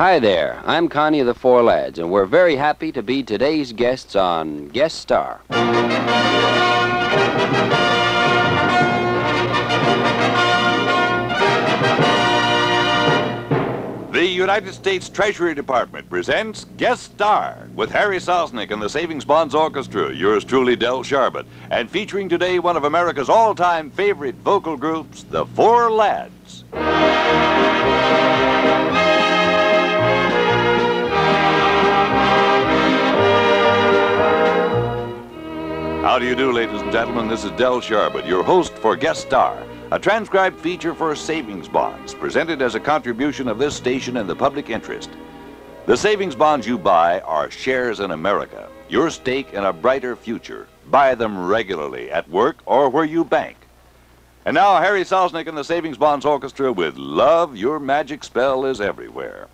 Hi there, I'm Connie of the Four Lads, and we're very happy to be today's guests on Guest Star. The United States Treasury Department presents Guest Star with Harry Sosnik and the Savings Bonds Orchestra, yours truly, Del Sharbutt, and featuring today one of America's all-time favorite vocal groups, the Four Lads. How do you do, ladies and gentlemen? This is Del Sharbutt, your host for Guest Star, a transcribed feature for savings bonds, presented as a contribution of this station in the public interest. The savings bonds you buy are shares in America, your stake in a brighter future. Buy them regularly at work or where you bank. And now, Harry Sosnik and the Savings Bonds Orchestra with Love, Your Magic Spell is Everywhere.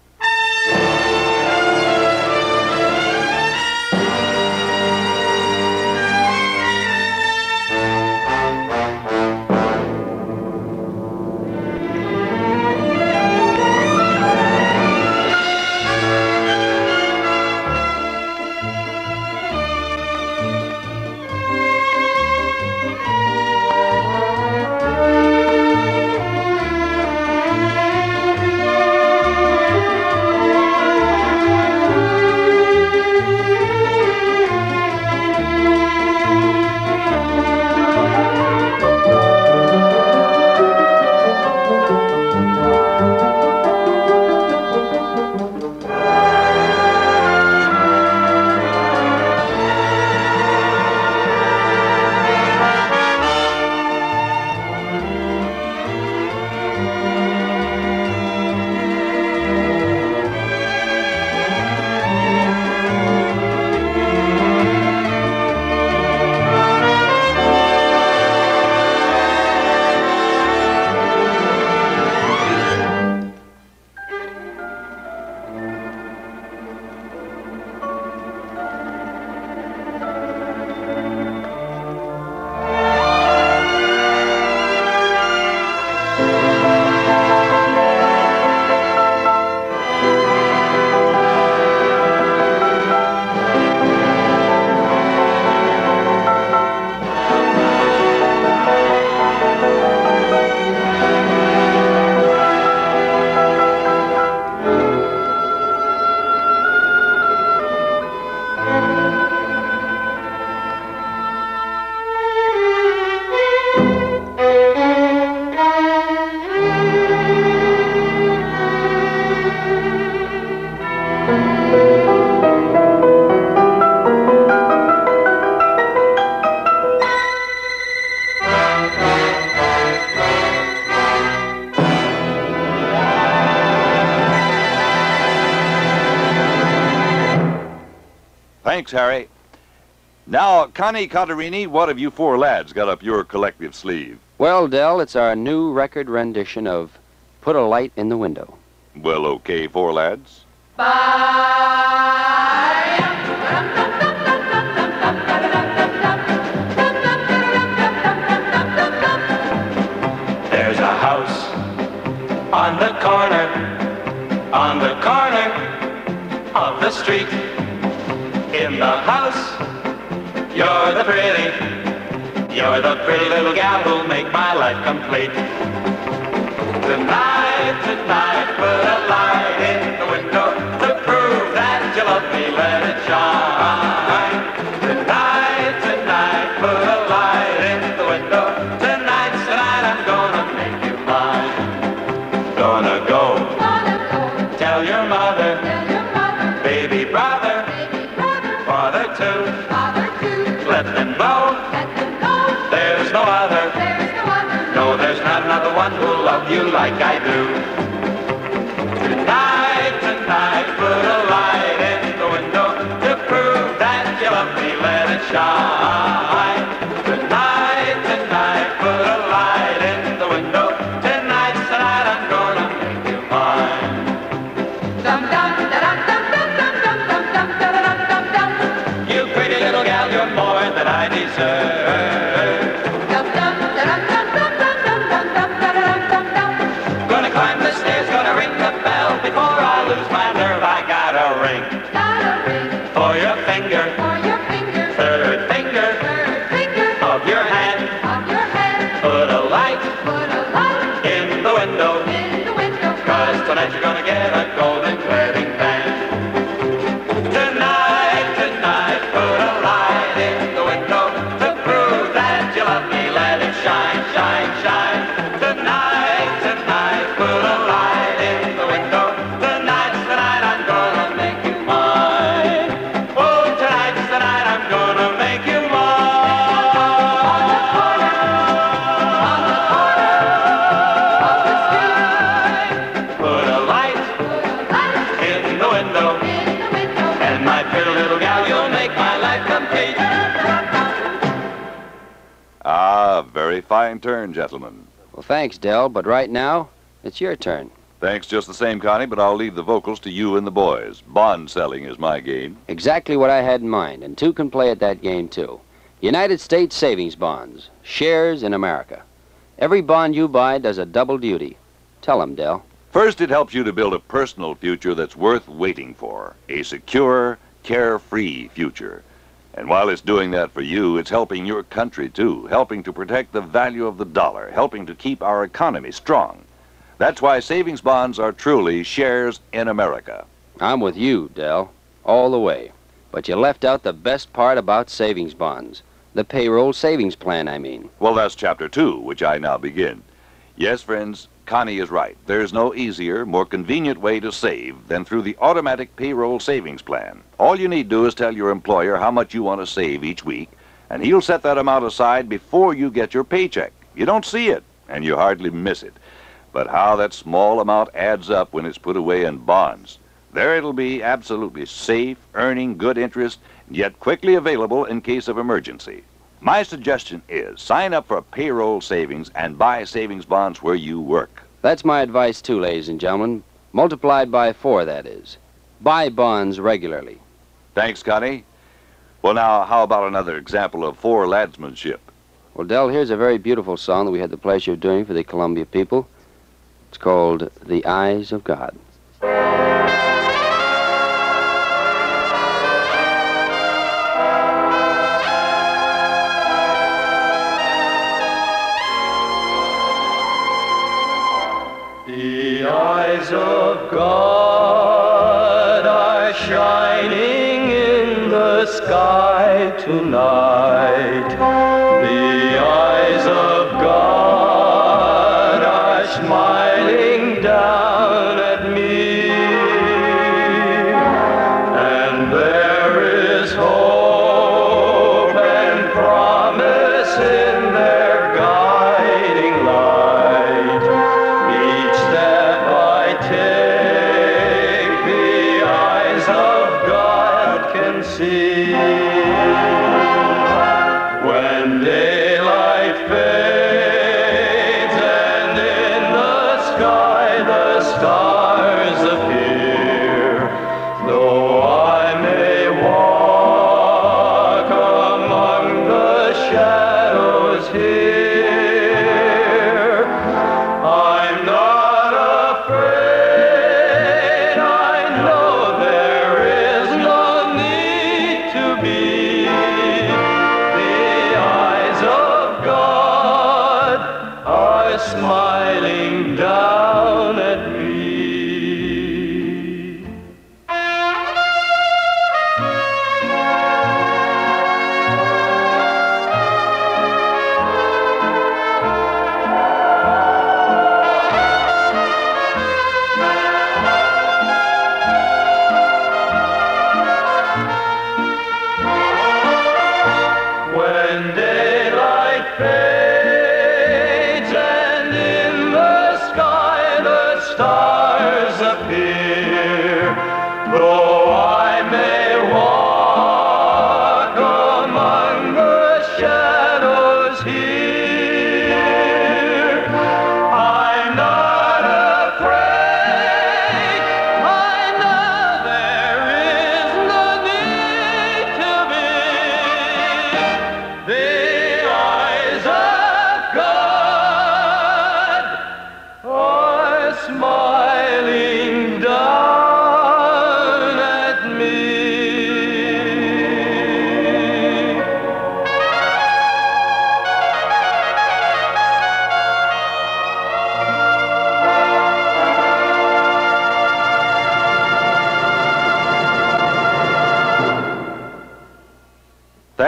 Thanks, Harry. Now, Connie Codarini, what have you four lads got up your collective sleeve? Well, Del, it's our new record rendition of Put a Light in the Window. Well, okay, four lads. Bye! There's a house on the corner, on the corner of the street. In the house, you're the pretty, you're the pretty little gal who'll make my life complete. Tonight, tonight, put a light in the window to prove that you love me, let it shine. Tonight, love you like I do. Tonight, tonight, put a light in the window to prove that you love me, let it shine. Gotta ring. Fine turn, gentlemen. Well, thanks, Del, but right now, it's your turn. Thanks just the same, Connie, but I'll leave the vocals to you and the boys. Bond selling is my game. Exactly what I had in mind, and two can play at that game, too. United States Savings Bonds, shares in America. Every bond you buy does a double duty. Tell them, Del. First, it helps you to build a personal future that's worth waiting for. A secure, carefree future. And while it's doing that for you, it's helping your country, too. Helping to protect the value of the dollar. Helping to keep our economy strong. That's why savings bonds are truly shares in America. I'm with you, Del, all the way. But you left out the best part about savings bonds. The payroll savings plan, I mean. Well, that's chapter two, which I now begin. Yes, friends, Connie is right. There's no easier, more convenient way to save than through the automatic payroll savings plan. All you need do is tell your employer how much you want to save each week, and he'll set that amount aside before you get your paycheck. You don't see it, and you hardly miss it. But how that small amount adds up when it's put away in bonds. There it'll be absolutely safe, earning good interest, yet quickly available in case of emergency. My suggestion is sign up for payroll savings and buy savings bonds where you work. That's my advice, too, ladies and gentlemen. Multiplied by four, that is. Buy bonds regularly. Thanks, Connie. Well, now, how about another example of four ladsmanship? Well, Del, here's a very beautiful song that we had the pleasure of doing for the Columbia people. It's called The Eyes of God. God are shining in the sky tonight. was here.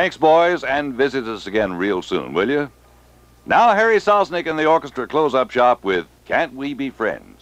Thanks, boys, and visit us again real soon, will you? Now, Harry Sosnik and the orchestra close up shop with Can't We Be Friends?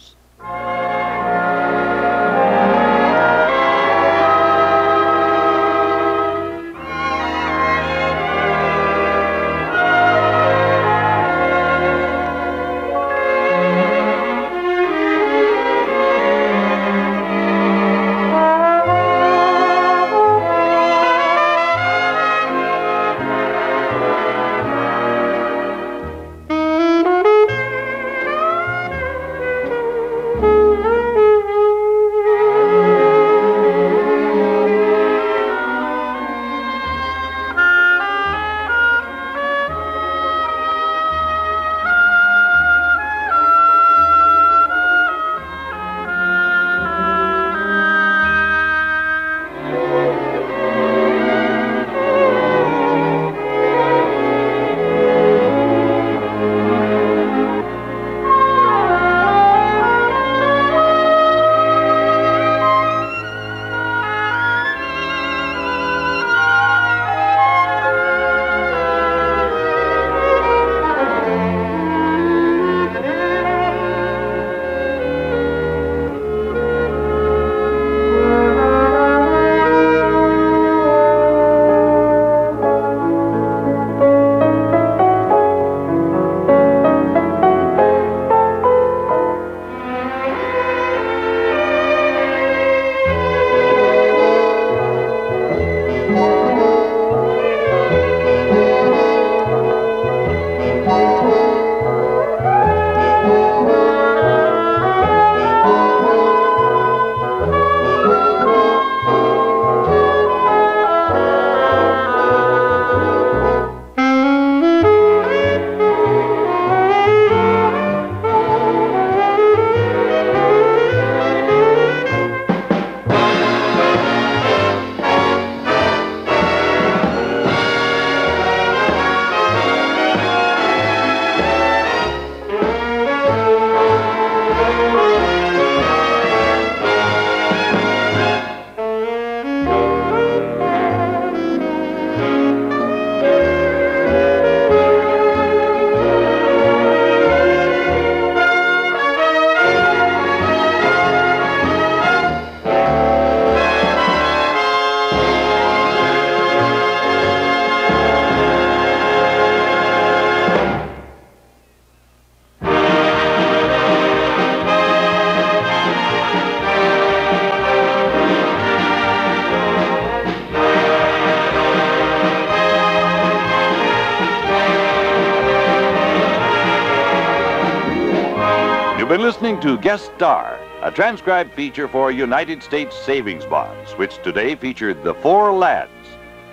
Listening to Guest Star, a transcribed feature for United States Savings Bonds, which today featured The Four Lads.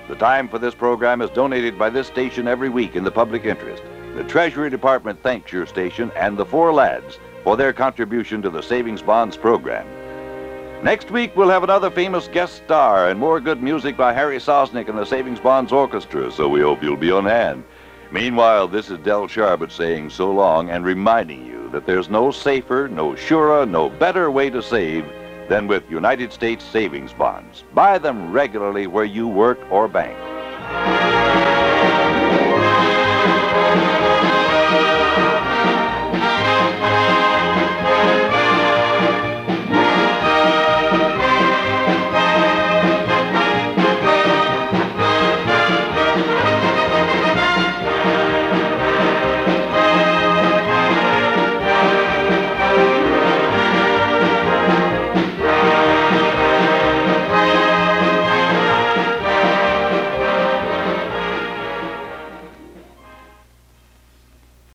The time for this program is donated by this station every week in the public interest. The Treasury Department thanks your station and The Four Lads for their contribution to the Savings Bonds program. Next week, we'll have another famous guest star and more good music by Harry Sosnik and the Savings Bonds Orchestra, so we hope you'll be on hand. Meanwhile, this is Del Sharbutt saying so long and reminding you that there's no safer, no surer, no better way to save than with United States Savings Bonds. Buy them regularly where you work or bank.